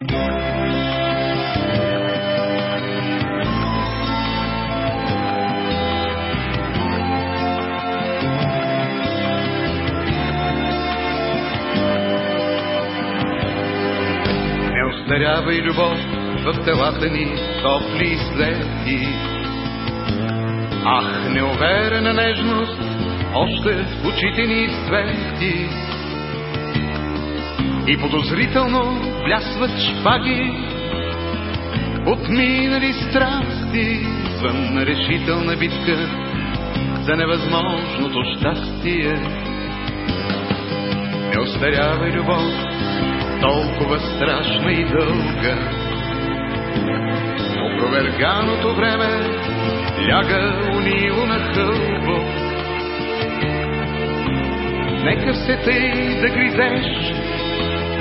Не остарява и любов в телата ни топли следи. Ах, неуверена нежност, още в очите ни свети. И подозрително блясват шпаги от минали страсти, звън решителна битка за невъзможното щастие. Не остарява и любов, толкова страшна и дълга. Опроверганото време ляга унило на хълбо. Нека все тъй да гризеш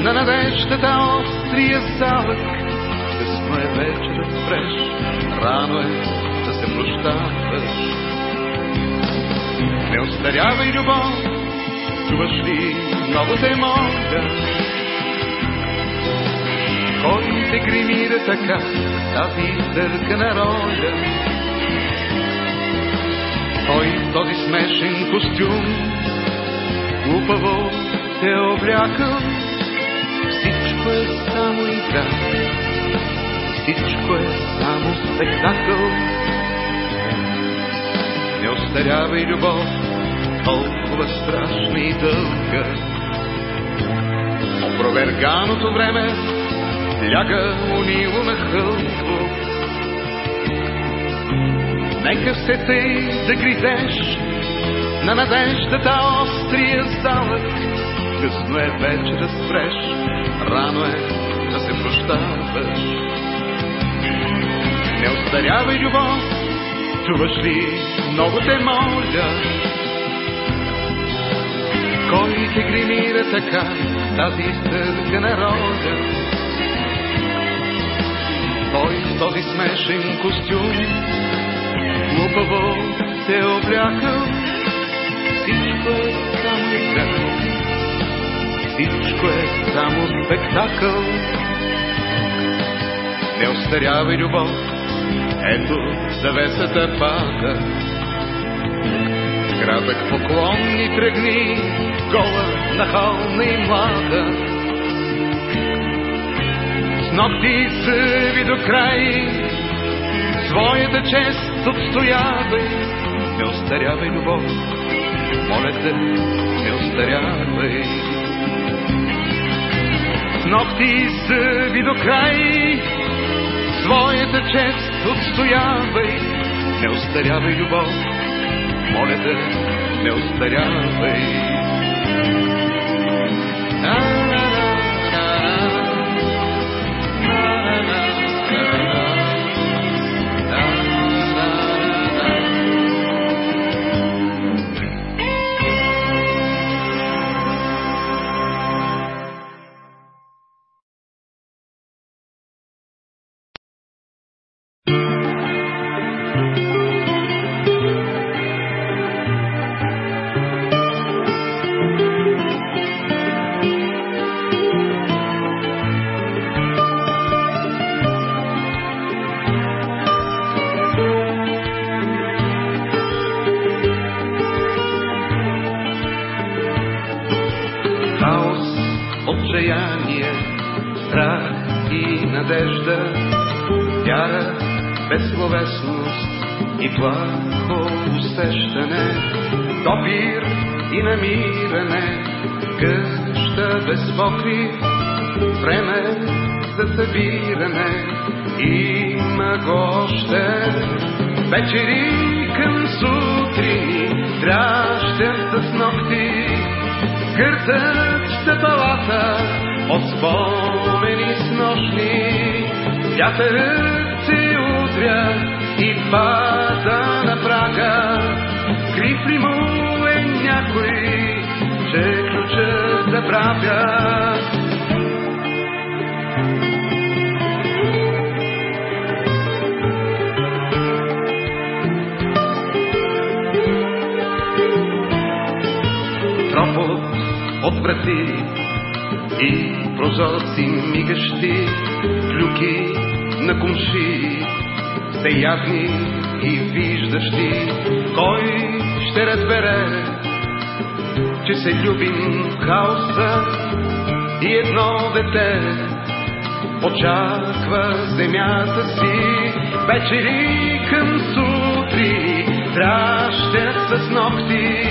на надеждата острия залък. Късно е вече да спреш, рано е да се прощаваш. Не остарявай любов, чуваш ли много те моля? Кой те гримира така, тази търкана роля? Кой този смешен костюм глупаво те облякал? Всичко е само игра, всичко е само спектакъл. Не остарявай любов, толкова страшна и дълга. Опроверганото време ляга унило на хълбо. Нека все тъй да гризеш на надеждата острия залък. Късно е вече да спреш, рано е да се прощаваш. Не остарявай любов, чуваш ли, много те моля. Кой те гримира така, тази изтъркана роля? Кой в този смешен костюм глупаво те облякал? Всичко е само игра, всичко е само спектакъл. Не остарявай любов, ето завесата пада. Кратък поклон ни тръгни, гола, нахална и млада. С ногти съви до край, своята чест отстоявай. Не остарявай любов, моля те, не остарявай. Ногти съви до край, своята чест отстоявай. Не остарявай любов, моля те, не остарявай. хаос, Вечери към сутрини, трящем с ногти, Гъртът стъпалата от спомени с нощни. Вятърът все явни и виждащи. Кой ще разбере, че се любим хаоса и едно дете очаква земята си. Вечери към сутри тращят с ногти,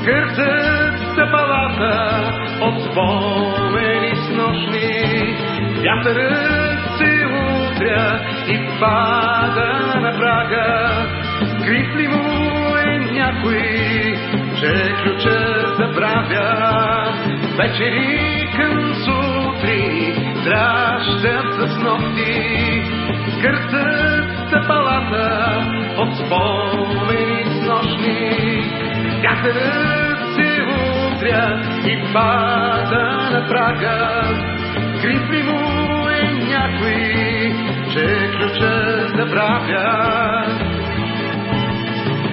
скъртат стъпалата от спомени с нощни. Вятърът утря и пада на прага, крив ли му е някой, че ключът забравя. Вечери към сутри тращат с ногти, скъртат стъпалата от спомени с нощни. Вятърът се утря и пада на прага, крив ли му е някой, че ключа забравя.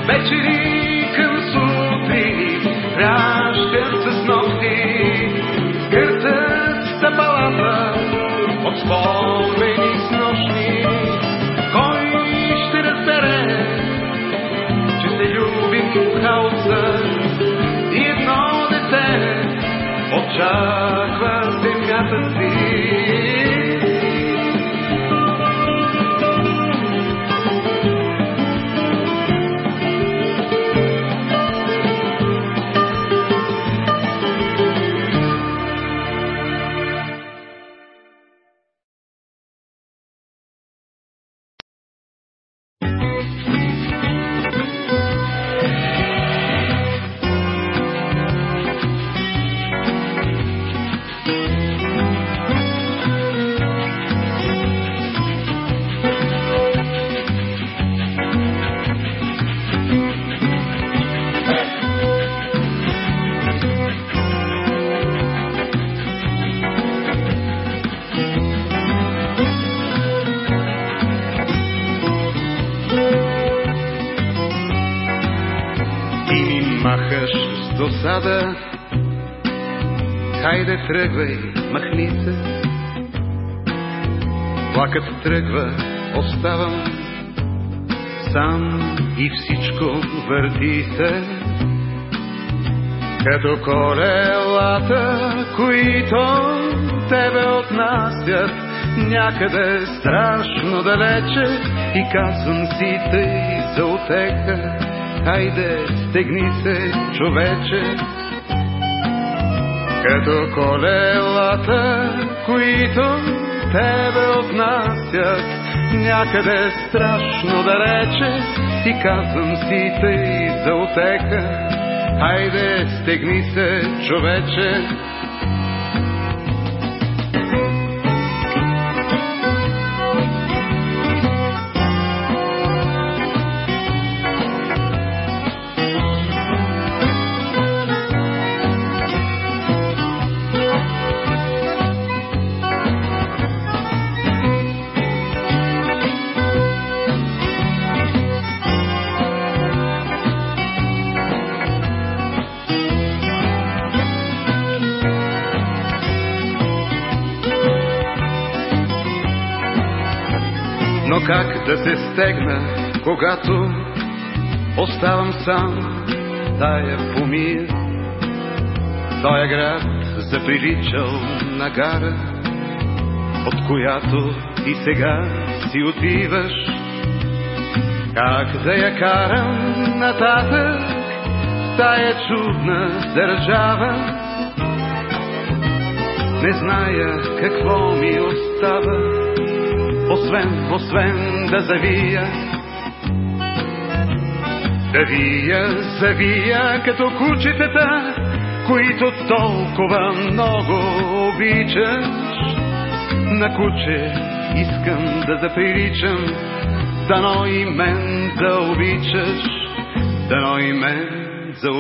Вечери към сутрини пращат с ногти, скъртат стъпалата от спомени с нощни. Кой ще разбере, че се любим хаоса и едно дете очаква земята си. Махаш с досада. Хайде тръгвай, махни се. Влакът тръгва, оставам сам и всичко върти се. Като колелата, които тебе отнасят някъде страшно далече и казвам си тъй за отека. Хайде, стегни се, човече, като колелата, които тебе отнасят някъде страшно далече и казвам си тъй за отека. Хайде, стегни се, човече, когато оставам сам тая помия? Тоя град заприличал на гара, от която и сега си отиваш. Как да я карам нататък тая чудна държава? Не зная какво ми остава, освен, освен да завия. Да вия, завия, като кучетата, които толкова много обичаш. На куче искам да заприличам, дано и мен да обичаш, дано и мен да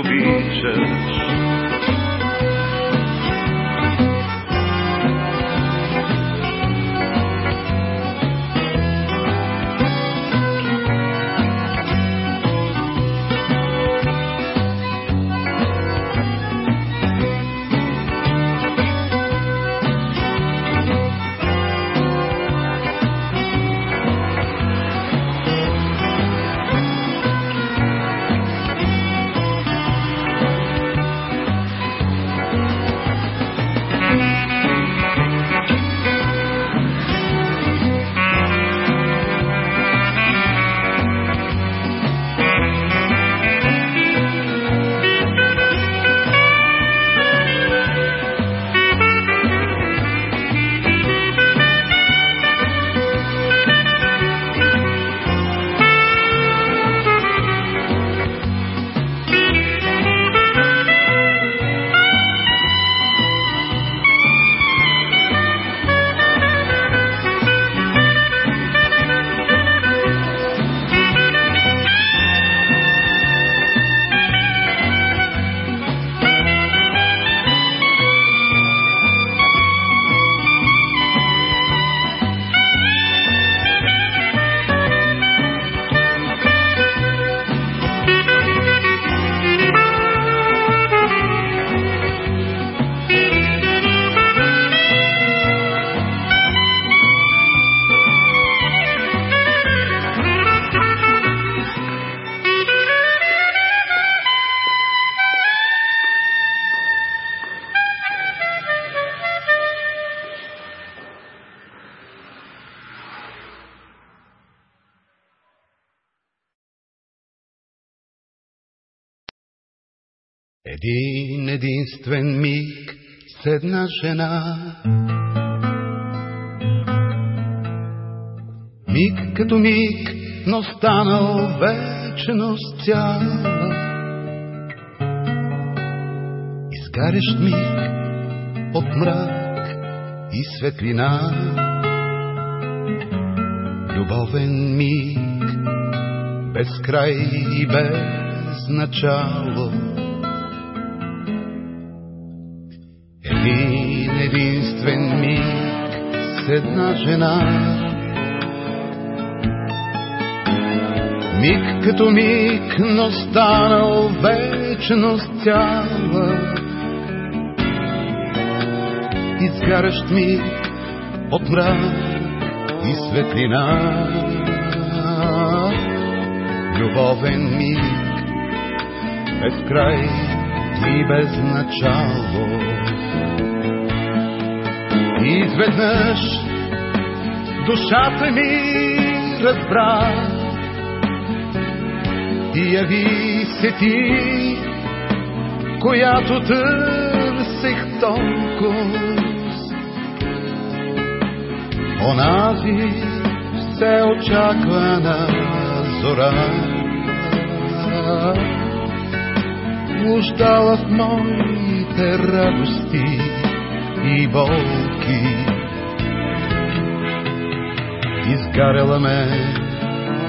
Един единствен миг с една жена. Миг като миг, но станал вечност цяла. Изгарящ миг от мрак и светлина. Любовен миг, без край и без начало. Една жена. Миг като миг, но станал вечност цяла. Изгарящ миг от мрак и светлина. Любовен миг, без край и без начало. Изведнъж душата ми разбра и яви се ти, която търсех толкова. Онази все очаквана зора блуждала в моите радости и болки. Изгаряла ме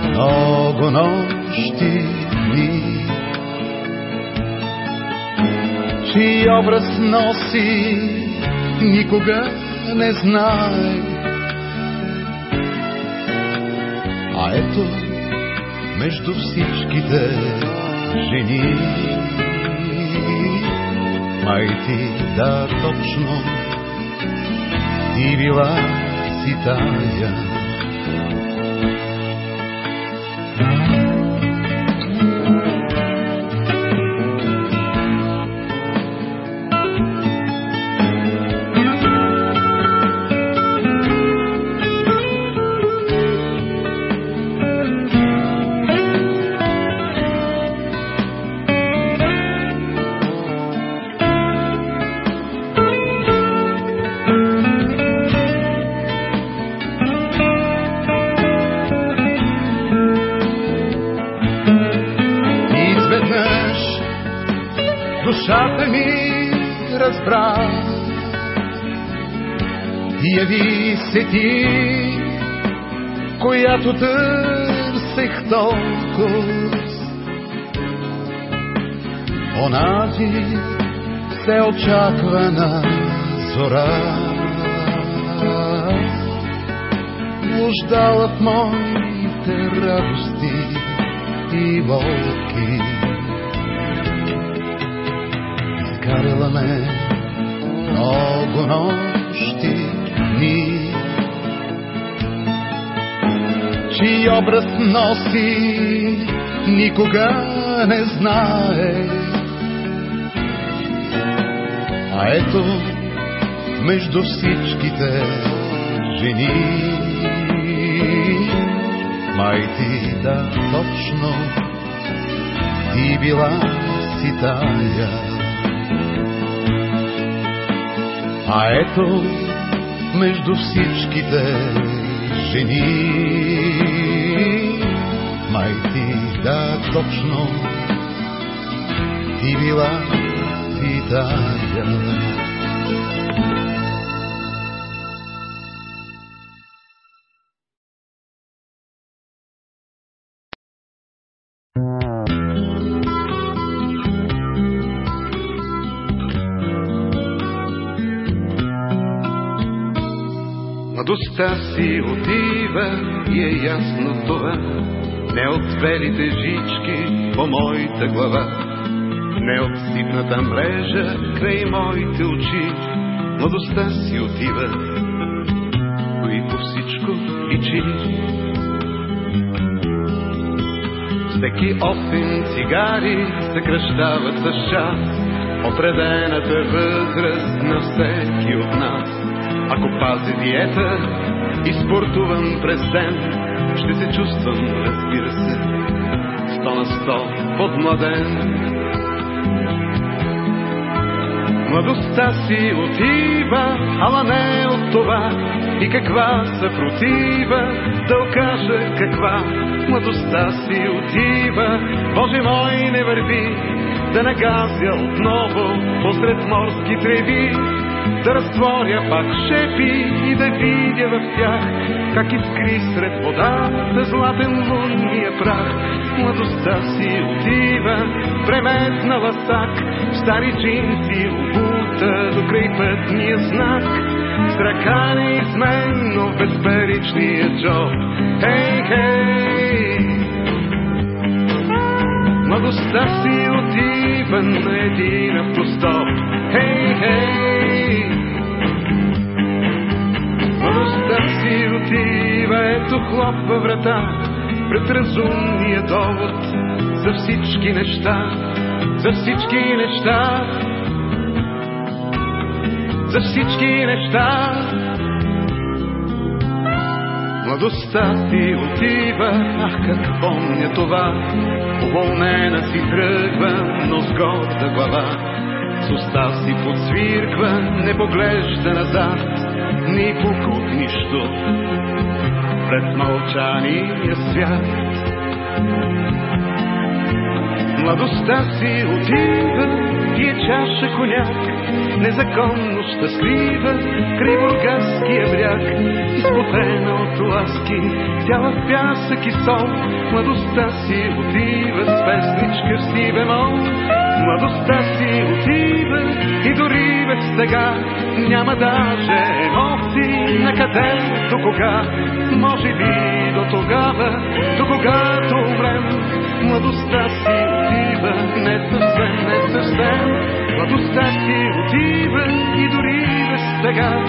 много нощи дни, чий образ носи, никога не знае. А ето, между всичките жени, май ти да точно ти била яви се ти, която търсех толкова. Онази все очаквана зора блуждала в моите радости и болки. Изгаряла ме много нощи дни, чий образ носи, никога не знае. А ето, между всичките жени, май ти да точно ти била си тая. А ето между всичките жени, май ти да точно ти била си тая. Младостта си отива и е ясно това. Не от белите жички по моята глава, не от ситната мрежа край моите очи. Младостта си отива, кои по всичко личи. Всеки осем цигари съкръщават с час отредената възраст на всеки от нас. Ако пазя диета и спортувам през ден, ще се чувствам, разбира се, сто на сто подмладен. Младостта си отива, ала не от това. И каква съпротива да окажа каква. Младостта си отива, Боже мой, не върви, да нагазя отново посред морски треви да разтворя пак шепи и да видя в тях, как искри сред водата златен лунния прах. Младостта си отива, преметнала сак, стари джинси обута до край пътния знак. С ръка неизменно безперичния джоб. Хей, хей! Младостта си отива на един автостоп. Хей, хей! Ето хлопва врата пред разумния довод за всички неща, за всички неща, за всички неща. Младостта ти отива, ах как помня това, уволнена си тръгва, но с горда глава. С уста си подсвирква, не поглежда назад, ни покут нищо пред мълчания свят. Младостта си отива, пие чаша коняк, незаконно щастлива, край бряг, изплутена от ласки, тя в пясък и сол, младостта си отива с песничка в си бемол. Младостта си отива и дори без стега, няма даже емоции на къде, до кога, може би до тогава, до когато умрем, младостта си отива, не съвсем, не съвсем, младостта си отива и дори без стега,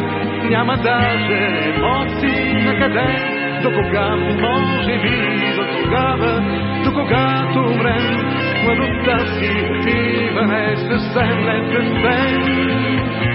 няма даже емоции на къде, до кога, може би до тогава, до когато умрем, младостта си отива, не съвсем, не съвсем. Като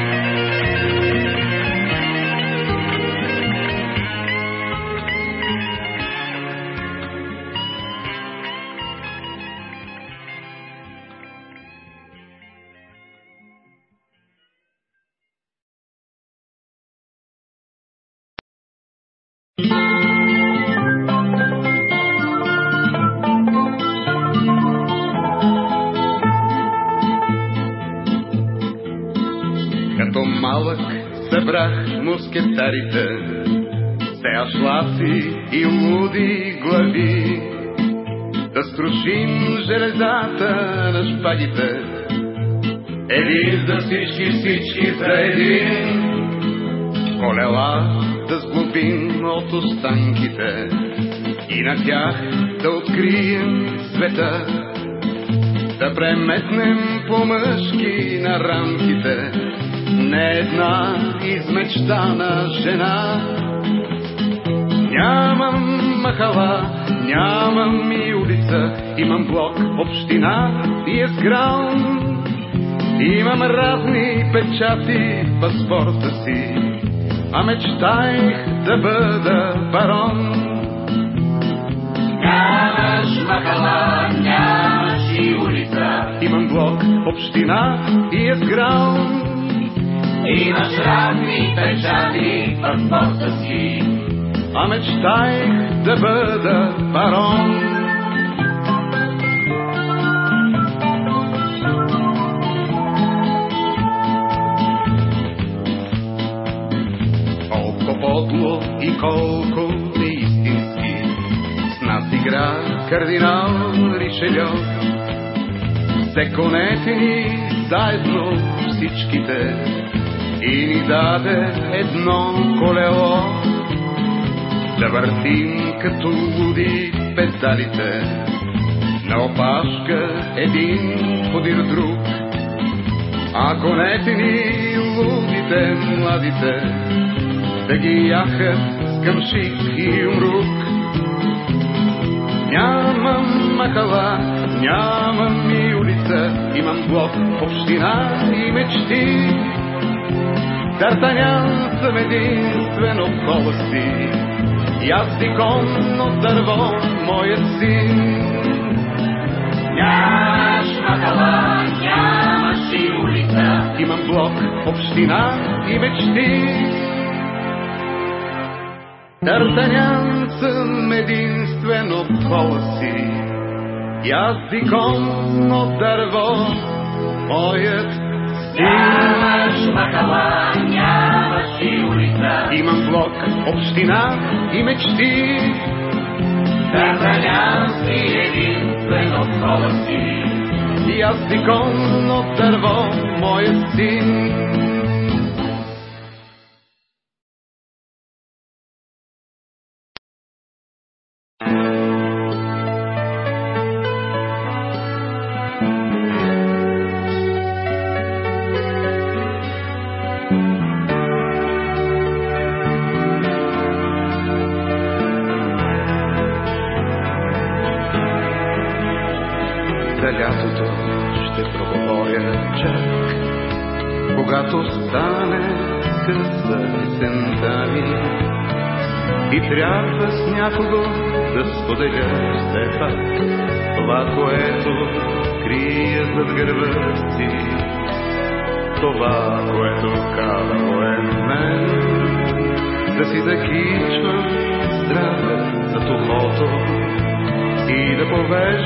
мускетарите, сеашлаци и луди глави, да струшим железата на шпагите. Един за всички, всички за един, колела да сглобим от останките. И на тях да открием света, да преметнем по-мъжки на рамките не една измечтана жена. Нямам махала, нямам и улица, имам блок, община и е сграл. Имам разни печати в паспорта си, а мечтаях да бъда барон. Нямаш махала, нямаш и улица, Имам блок, община и е сграл. Имаш разни печати в паспорта си. а мечтаях да бъда барон. Колко подло и колко неистински с нас игра кардинал Ришельо. Се конете ни заедно всичките и ни даде едно колело да въртим като луди педалите на опашка един подир друг. А конете ни лудите младите да ги яхат с къмшик и умрук. Нямам махала, нямам и улица, имам блок, община и мечти. Дартанян съм единствено си, и аз си кон от дърво, моят син. Нямаш махала, нямаш и улица, имам блок, община и мечти. Д'Артанян съм единствено кола си, и аз дикон от дърво, моят Нямаш махала, нямаш и улица. Имам блок, община и мечти. Д'Артанян си единствено кола си. И аз дикон от дърво, моят син.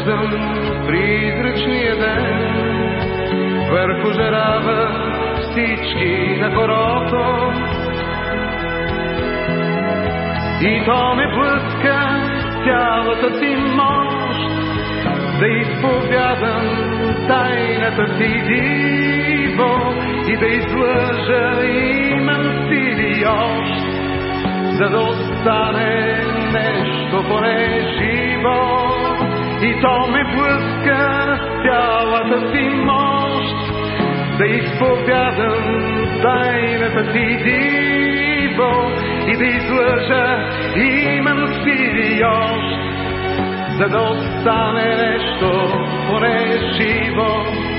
Да повеждам призрачния ден върху жарава всички на хорото. И то ме блъска цялата си мощ да изповядам тайната си диво и да излъжа имам сили още, за да остане нещо поне живо. И то ме блъска цялата си мощ да изповядам тайната си диво и да излъжа имам сили още, за да остане нещо поне живо.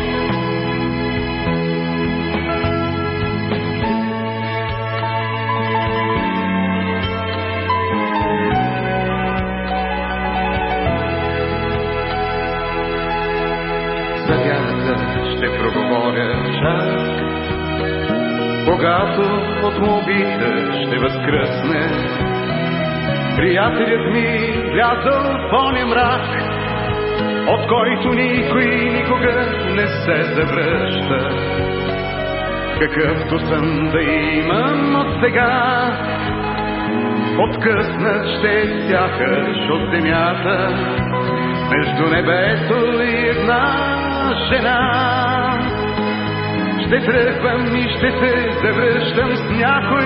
Когато от мобите ще възкръсне приятелят ми влязъл в мрак, от който никой никога не се завръща. Какъвто съм да имам от сега, откъснат ще сякаш от земята, между небето и една жена. Ще тръгвам и ще се завръщам с някой,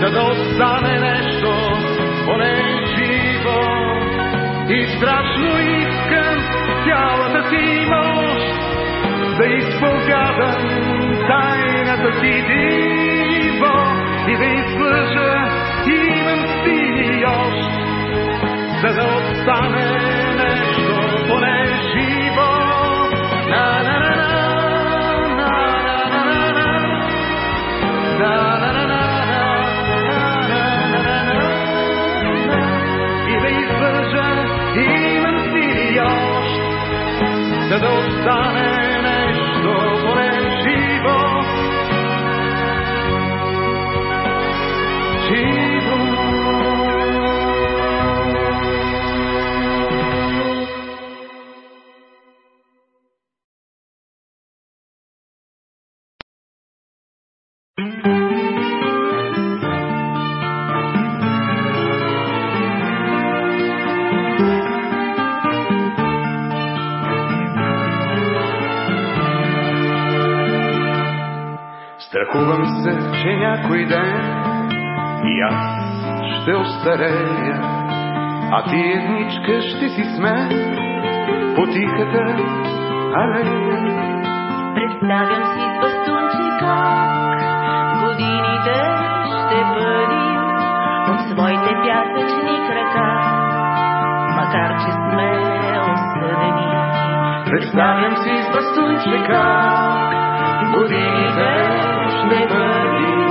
за да остане нещо поне живо. И страшно искам цялата си мощ да изповядам тайната си диво и да излъжа имам сили още, за да остане those sun остарея, а ти едничка ще си сме по тихата алея. Представям си с бастунче как годините ще бъдим от своите пясъчни крака, макар че сме осъдени. Представям си с бастунче как годините ще бъдим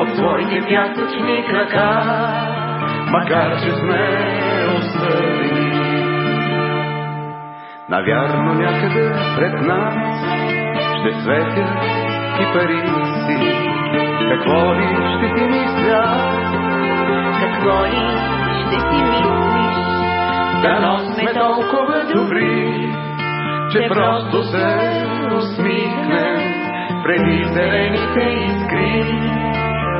от своите пясъчни крака, макар че сме осъдени. Навярно някъде пред нас ще светят и пари си. Какво ли ще ти мисля? Какво ли ще си мислиш? Дано сме толкова добри, че просто се усмихнем преди зелените искри,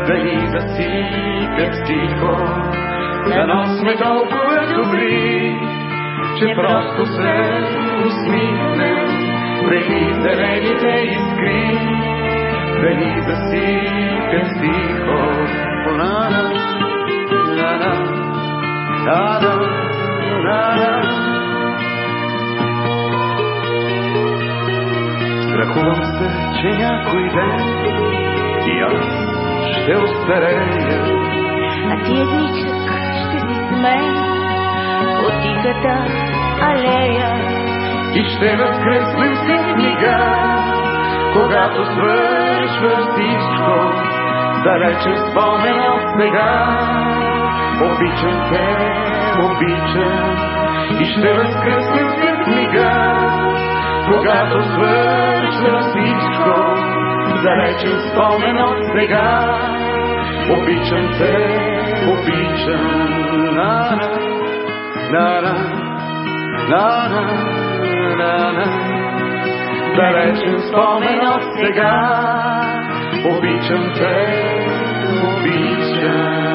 да ни засипят тихо. Дано сме толкова добри, че просто се усмихнем преди зелените искри, да ни засипят тихо. На-на, на-на, на-на, на-на. Страхувам се, че някой ден и аз ще остарея. А ти едничък смей от тихата алея. И ще възкреснем след мига, когато свършва всичко, далече спомен от сега. Обичам те, обичам, и ще възкреснем след мига, когато свършва всичко, далече спомен от сега. Обичам те, обичам, на-на, на-на, на-на, на-на. Далечен спомен от сега, обичам те, обичам. Под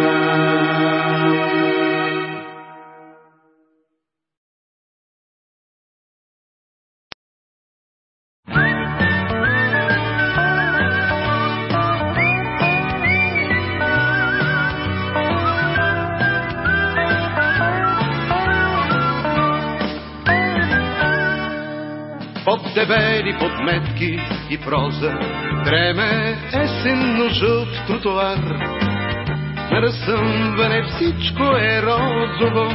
дебели подметки и проза. Дреме есенно жълт тротуар На разсъмване всичко е розово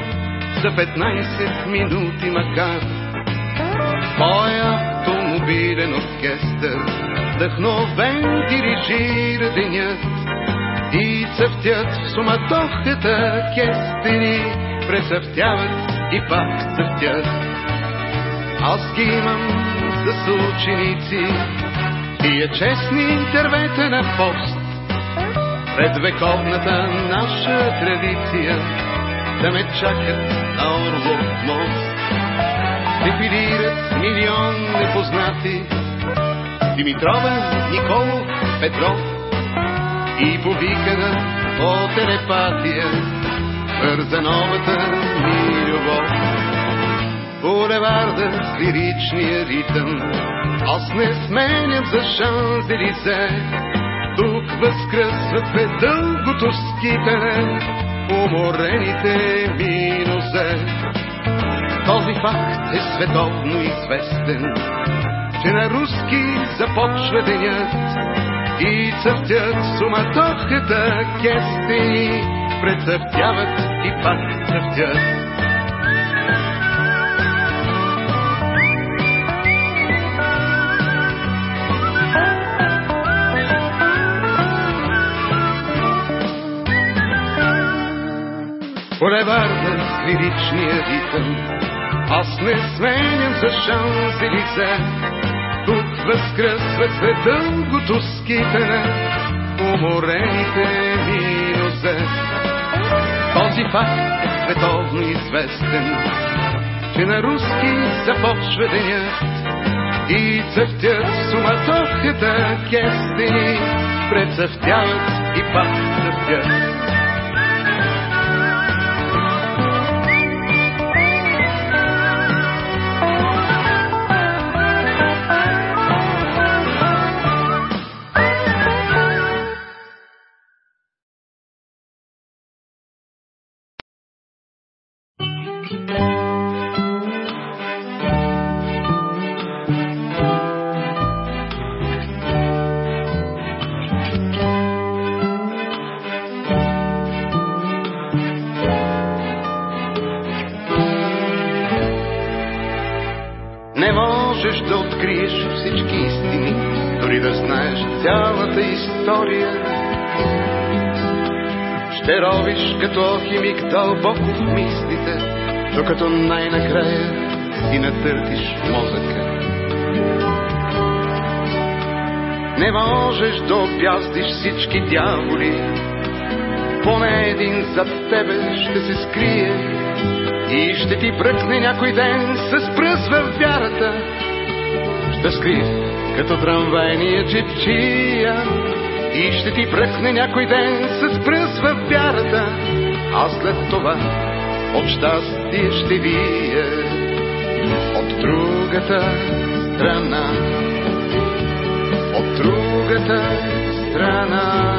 За 15 минути макар. Моя автомобилен оркестър Вдъхновен дирижира денят И цъфтят в суматохата кестени Прецъфтяват и пак цъфтят. Аз ги имам за съученици Тия честни интервета на пост Пред вековната наша традиция Да ме чакат на Орлов мост. Дефилират милион непознати Димитровен, Николов, Петров И повикана по телепатия. Бърза новата ми любов булеварда с лиричния ритъм. Аз не сменям за Шанзелизе, тук възкръсват дългото скитане, уморените минусе. Този факт е световно известен, че на руски започва денят и цъфтят суматохата кестени, прецъфтяват и пак цъфтят. Булеварда с лиричния ритъм. Аз не сменям за Шанзелизе. Тук възкръсва след дългото скитане, уморените минусе. Този факт е световно известен, че на руски започва денят и цъфтят суматохата кестени, прецъфтяват и пак цъфтят. В мислите, докато най-накрая ти натъртиш мозъка. Не можеш да обяздиш всички дяволи, поне един зад тебе ще се скрие и ще ти бръкне някой ден с пръст в вярата. Ще скрие като трамвайния чепчия и ще ти бръкне някой ден с пръст в вярата. А след това от щастие ще вие от другата страна. От другата страна.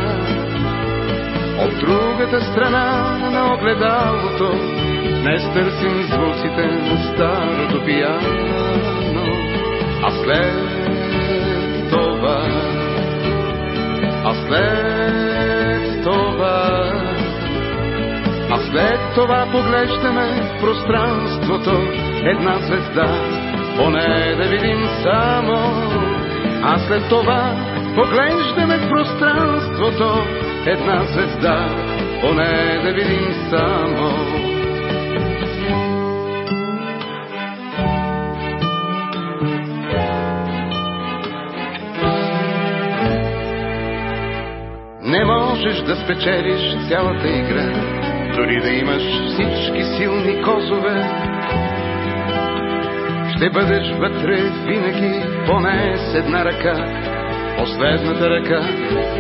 От другата страна на огледалото Днес търсим звуците на старото пияно А след това А след А след това поглеждаме в пространството Една звезда. Поне да видим само. А след това поглеждаме в пространството една звезда, поне да видим само. Не можеш да спечелиш цялата игра, дори да имаш всички силни козове. Ще бъдеш вътре винаги, поне с една ръка, последната ръка,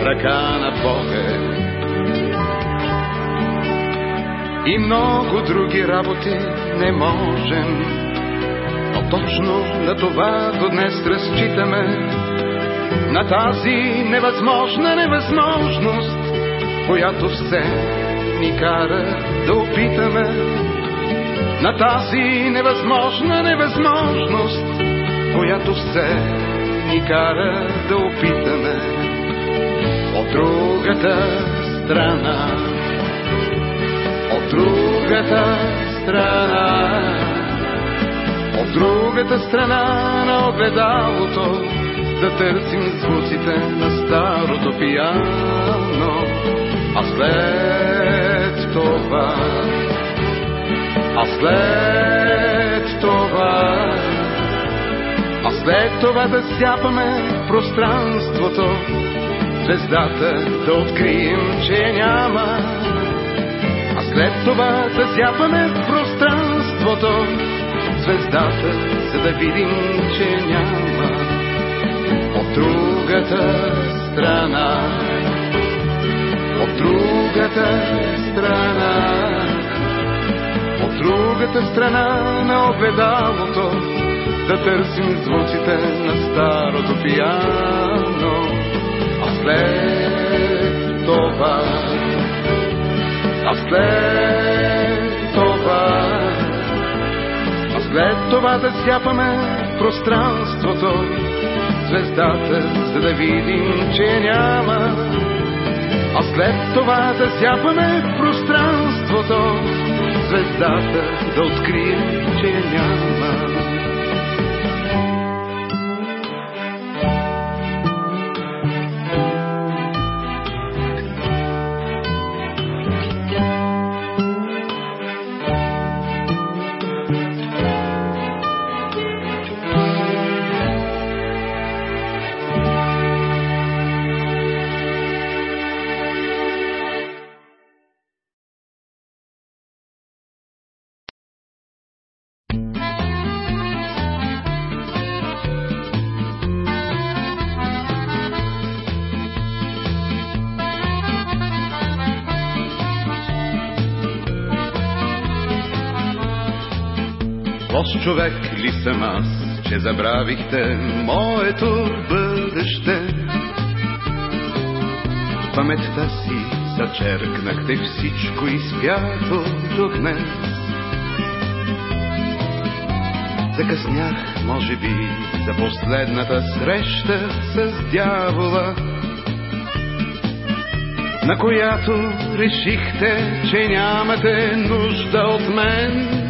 ръка на Бога. И много други работи не можем, но точно на това до днес разчитаме, на тази невъзможна невъзможност, която все ни кара да опитаме, на тази невъзможна невъзможност, която все ни кара да опитаме от другата страна. От другата страна. От другата страна на огледалото да търсим звуците на старото пияно. А след това, а след това, а след това да сяпаме пространството, звездата да открием, че няма. А след това да сяпаме пространството, звездата, за да видим, че няма. От другата страна, другата страна, от другата страна на огледалото, да търсим звуците на старото пияно. А след това, а след това, а след това да сяпаме пространството, звездата, за да видим, че няма. А след това да сяпаме пространството, звездата, да открием, че няма. Лош човек ли съм аз, че забравихте моето бъдеще? В паметта си зачеркнахте всичко изпято до днес. Закъснях, може би, за последната среща с дявола, на която решихте, че нямате нужда от мен.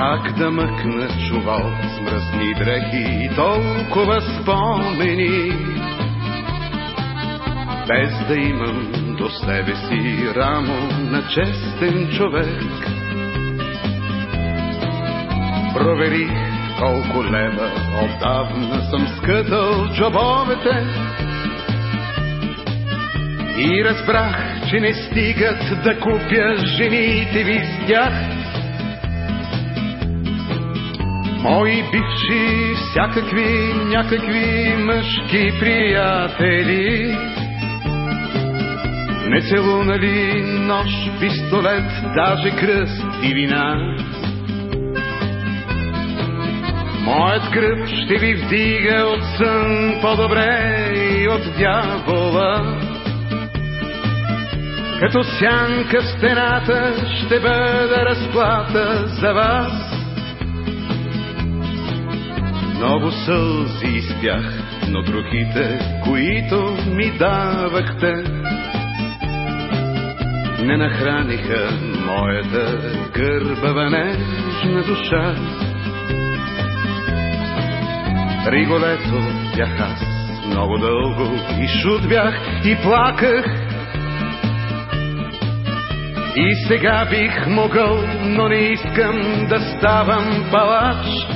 Как да мъкна чувал с мръсни дрехи и толкова спомени, без да имам до себе си рамо на честен човек. Проверих колко лева отдавна съм скътал джобовете и разбрах, че не стигат да купя жените ви с тях. Мои бивши, всякакви, някакви мъжки приятели, не целунали нож, пистолет, даже кръст и вина. Моят гръб ще ви вдига от сън по-добре и от дявола. Като сянка стената ще бъда разплата за вас. Много сълзи изпях, но трохите, които ми давахте, не нахраниха моята гърбава нежна душа. Риголето бях аз много дълго и шут бях и плаках. И сега бих могъл, но не искам да ставам палач.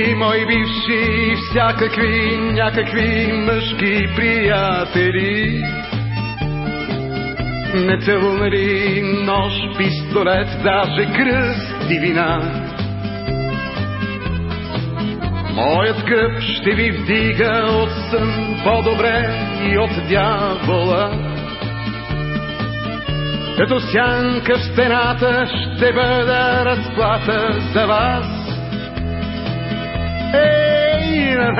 Ей, мои бивши, всякакви, някакви мъжки приятели, не целунали нож, пистолет, даже кръст и вина. Моят гръб ще ви вдига от сън по-добре и от дявола. Като сянка в стената ще бъда разплата за вас.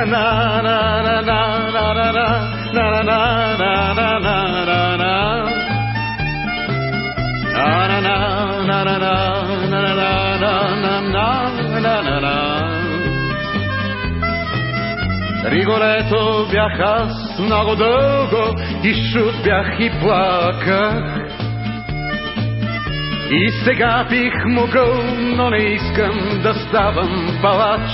На на на на на на на на на на на на на Риголето бях аз много дълго и шут бях и плаках. И сега бих могъл, но не искам да ставам палач.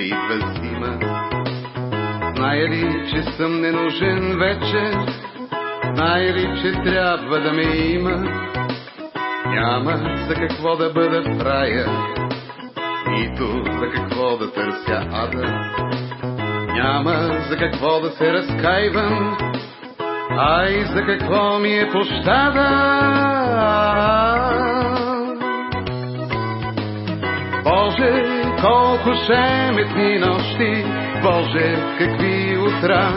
Идва зима. Зная ли, че съм ненужен вече? Зная ли, че трябва да ме има? Няма за какво да бъда в рая, нито за какво да търся ада. Няма за какво да се разкайвам, ай за какво ми е пощада. Боже, колко шеметни нощи, Боже, какви утра.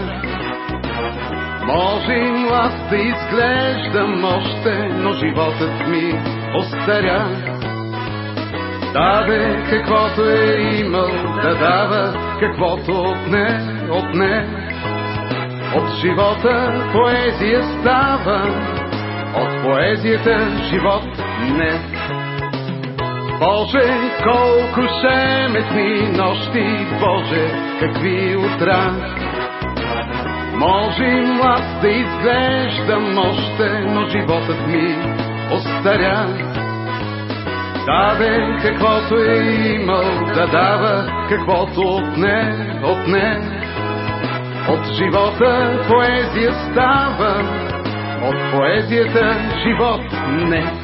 Може и млад да изглеждам още, но животът ми остаря. Даде каквото е имал да дава, каквото отне, отне. От живота поезия става, от поезията живот не. Боже, колко шеметни нощи, Боже, какви утра. Може и млад да изглеждам още, но животът ми остаря. Даде каквото е имал да дава, каквото отне, отне. От живота поезия става, от поезията живот не.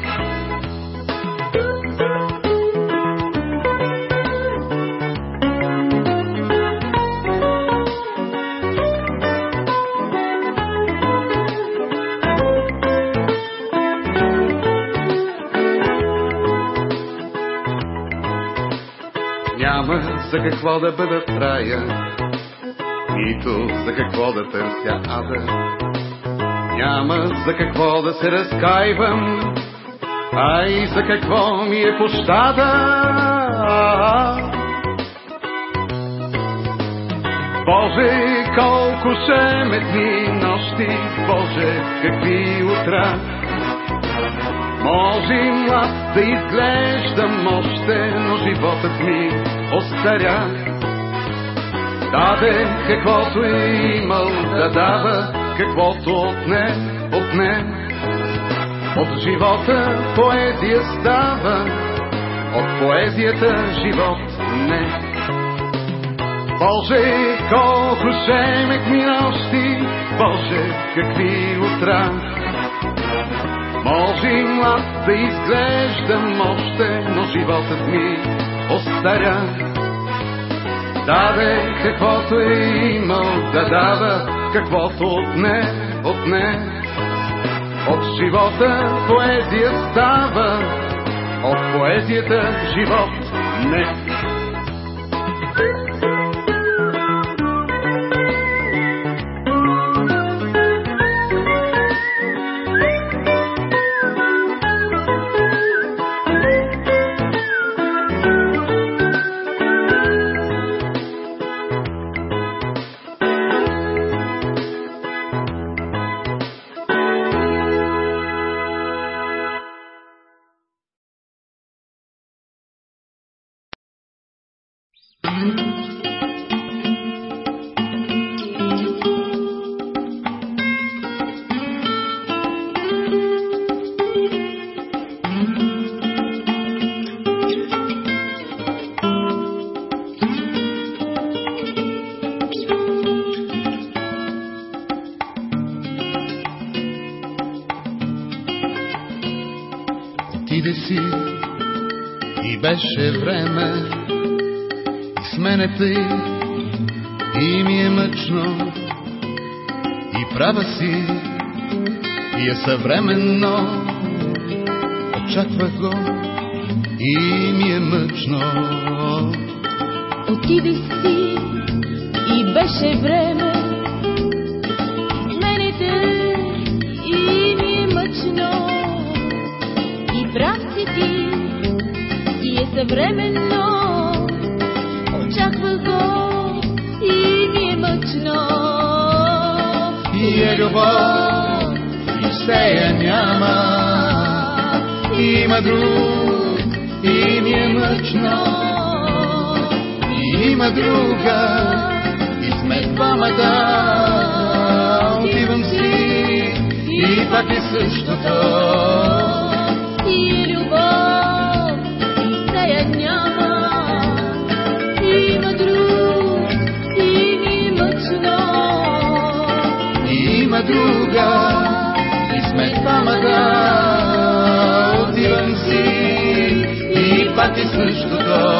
За какво да бъда в рая, нито за какво да търся ада. Няма за какво да се разкаивам, а и за какво ми е пощада. Боже, колко шеметни нощи, Боже, какви утра. Може млад да изглеждам още, но животът ми остаря. Даде каквото е имал да дава, каквото отне, отне. От живота поезия става, от поезията живот не. Боже, колко шеметни нощи, Боже, какви утра. Може и млад да изглеждам още, но животът ми остаря. Даде каквото е имал да дава, каквото отне, отне. От живота поезия става, от поезията живот не. Време. И с мене тъй и ми е мъчно. И права си. И е съвременно. Очаквах го. И ми е мъчно. Отиде си. И беше време. И е съвременно. Очаква го и ми е мъчно. и е любов и все я няма има друг и ми е мъчно и има друга и сме двамата отивам си и пак е същото И и пак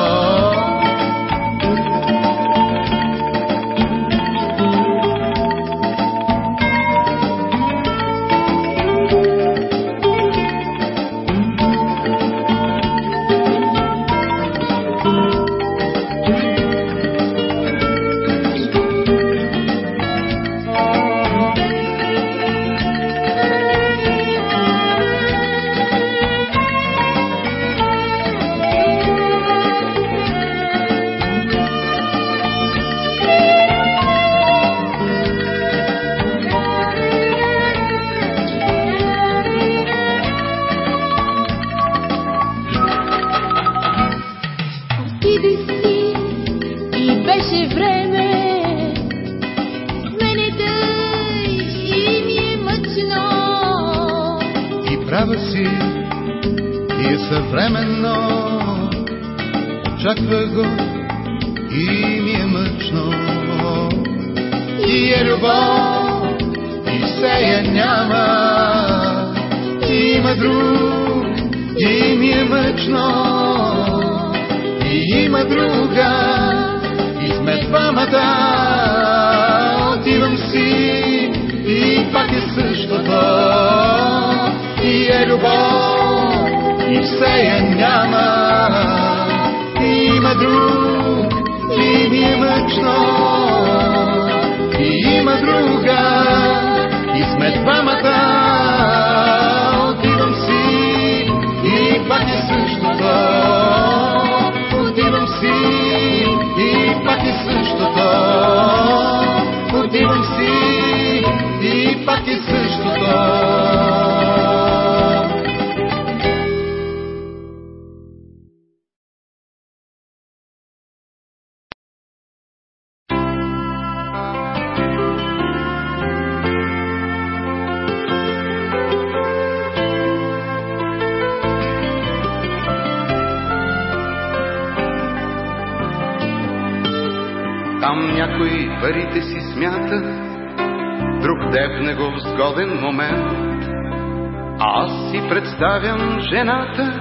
Представям жената,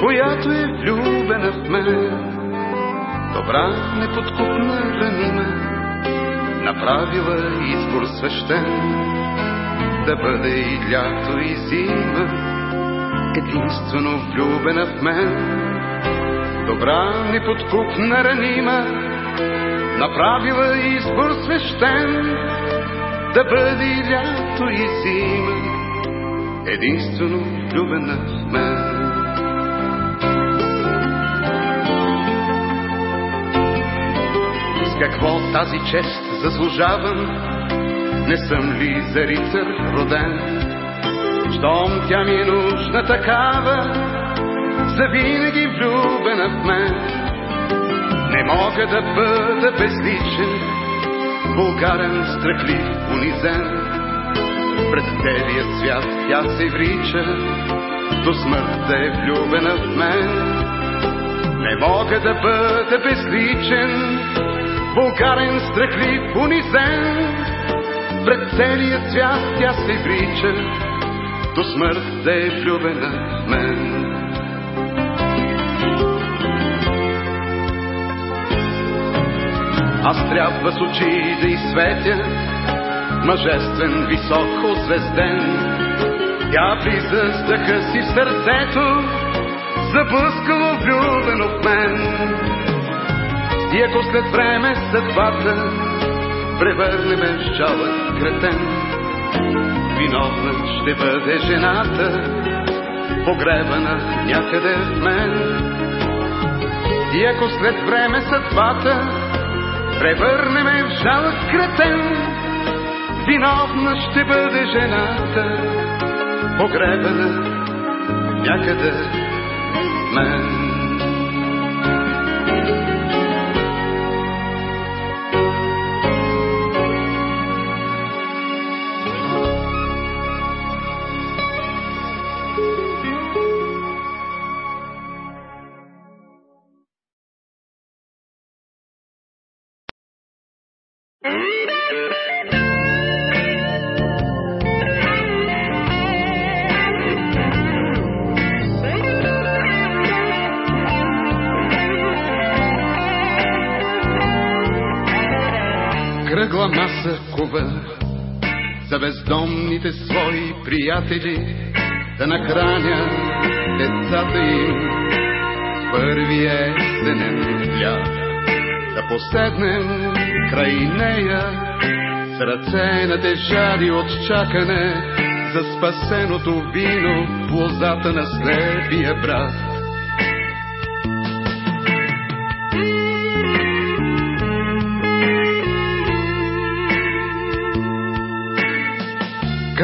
която е влюбена в мен. Добра, неподкупна, ранима, направила избор свещен, да бъде и лято и зима, единствено влюбена в мен. Добра, неподкупна, ранима, направила избор свещен, да бъде и лято и зима, единствено влюбена в мен. С какво тази чест заслужавам? Не съм ли за рицар роден? Щом тя ми е нужна такава, завинаги влюбена в мен. Не мога да бъда безличен, вулгарен, страхлив, унизен. Пред целия свят тя се врича, до смърт е влюбена в мен. Не мога да бъда безличен, вулгарен, страхлив, унизен. Пред целия свят тя се врича, до смърт е влюбена в мен. Аз трябва с очи да изсветя, мъжествен, висок, озвезден. Тя влиза с дъха си в сърцето, заблъскало влюбено в мен. И ако след време съдбата превърне ме в жалък кретен, виновна ще бъде жената, погребана някъде в мен. И ако след време съдбата превърне ме в жалък кретен, виновна ще бъде жената, погребана някъде мен. Приятели да нахраня децата им с първия есенен хляб. Да поседнем край нея с ръце на тежари от чакане за спасеното вино в лозата на слепия брат.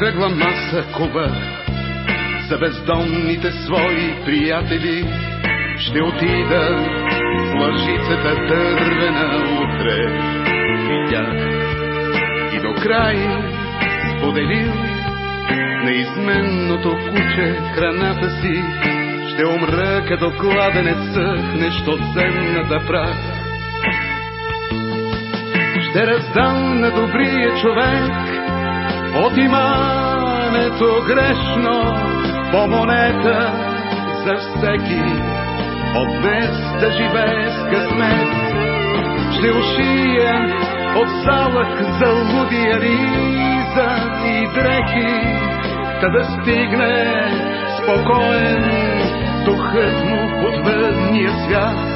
Кръгла маса кува за бездомните свои приятели. Ще отида с лъжицата дървена утре и тях. И до край споделил неизменното куче храната си. Ще умра като кладенец съхнещ от земната прах. Ще раздам на добрия човек от имането грешно по монета за всеки от днес да живее с късмет. Ще ушия от залък за лудия риза и дрехи, та да стигне спокоен духът му под въдния свят.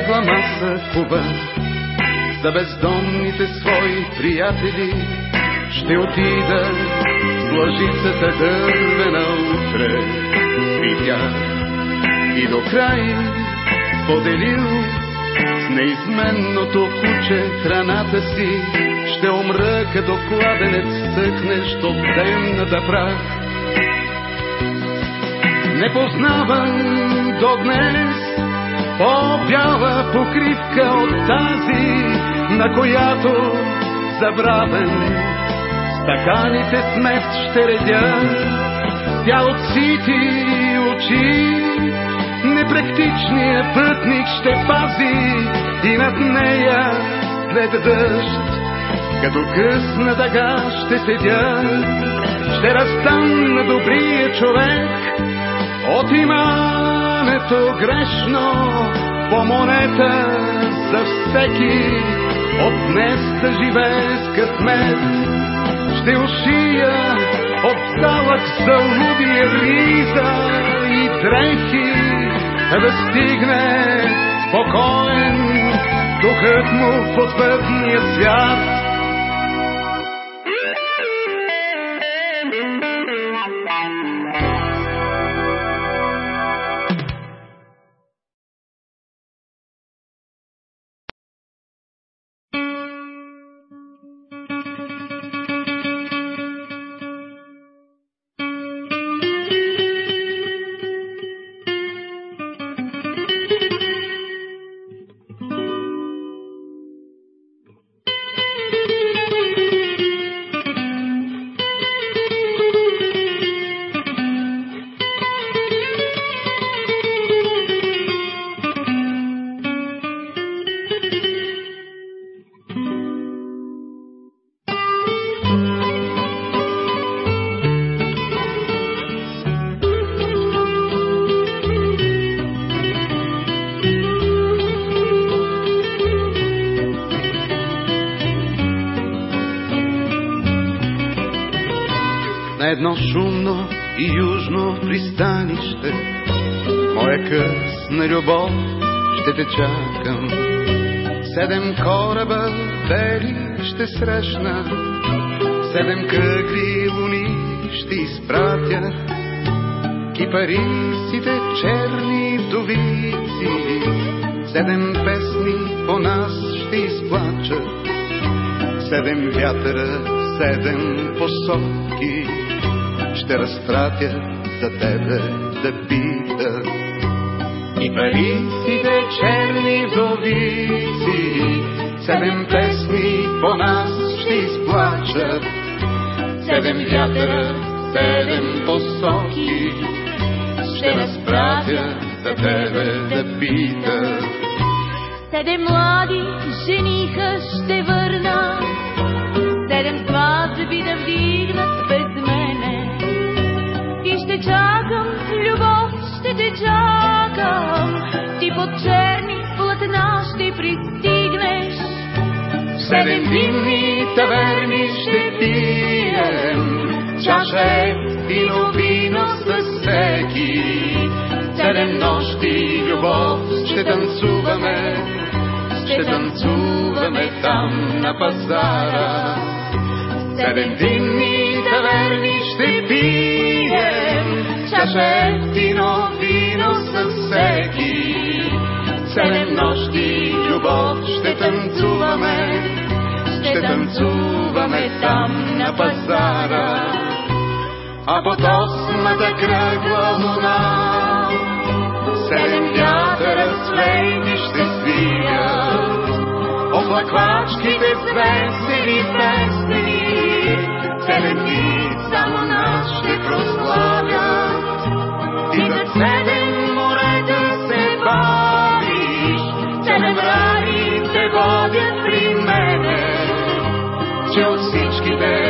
Кръгла маса куба за бездомните свои приятели. Ще отида с лъжицата дървена утре тях и до край поделил с неизменното куче храната си. Ще умра като кладенец съхнещ от темната прах. Не познавам до днес по-бяла покривка от тази, на която забравен стаканите с мед ще редя. Тя от сити очи, непрактичният пътник ще пази и над нея след дъжд. Като късна дъга ще седя, ще разтам на добрия човек от имането грешно по монета за всеки от днес да живее с късмет. Ще ушия от залък за лудия риза и дрехи да стигне спокоен духът му в отвъдния свят. Едно шумно и южно пристанище. Моя късна любов ще те чакам. Седем кораба бели ще срещна, седем кръгли луни ще изпратя. Кипарисите черни вдовици, седем песни по нас ще изплачат. Седем вятъра, седем посоки, ще разпратя за тебе да пита. И париците черни вдовици, седем песни по нас ще изплачат. Седем вятъра, седем посоки, ще разпратя за тебе да пита. Седем млади жениха ще В седем димни таверни ще пием, чаша вино, вино с всеки. Седем нощи любов ще танцуваме, ще танцуваме там на пазара. Седем димни таверни ще пием, чаша ефтино вино с всеки. Седем нощи любов ще танцуваме, ще танцуваме там на пазара. А под осмата кръгла луна седем вятъра с флейти ще свият. Оплаквачките с весели песни, седем дни че от всичките земни